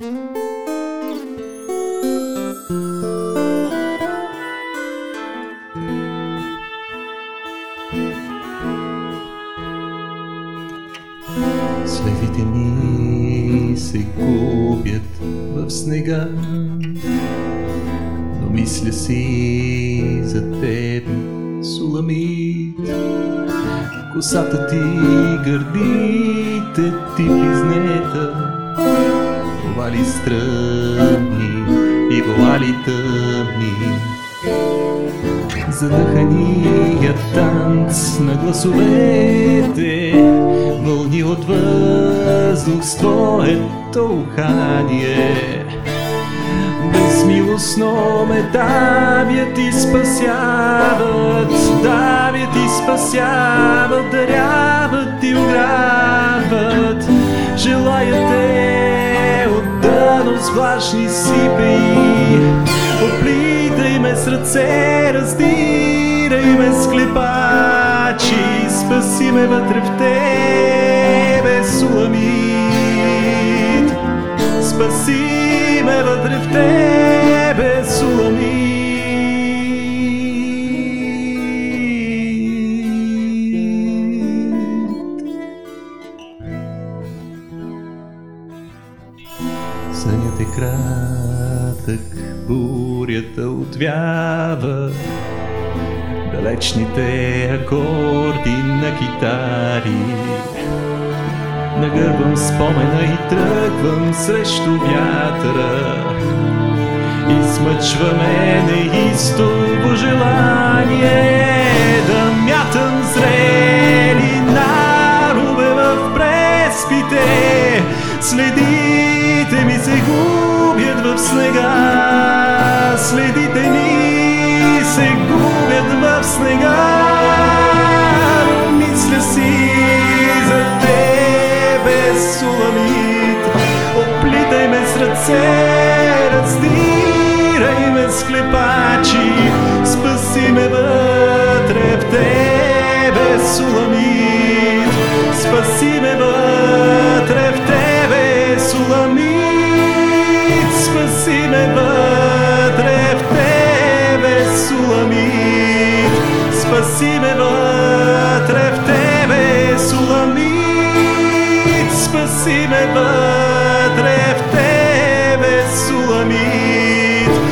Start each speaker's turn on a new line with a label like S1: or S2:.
S1: Следите ми се губят в снега, но мисля си за теб, Суламит. Косата ти, гърдите ти признета, овали стръмни и вуали тъмни. Задъхания танц на гласовете, вълни от въздух с твоето ухание. Безмилостно ме давят и спасяват, давят и спасяват, даряват дъно с влажни сипи, оплитай ме с ръце, раздирай ме с клепачи, спаси ме вътре в тебе, Сънят е кратък, бурята отвява. Далечните акорди на китари. Нагърбвам спомена и тръгвам срещу вятъра. Измъчваме неистово желание se gubljen v snega, sledite mi, se gubljen v snega, misle si za tebe sulamit, oplitaj me srce, razdiraj me sklepači, spasi me vatre v tebe sulamit, spasi me vatre. Суламит Спаси ме вътре в тебе, Суламит Спаси ме вътре в тебе, Суламит Спаси ме вътре в тебе, Суламит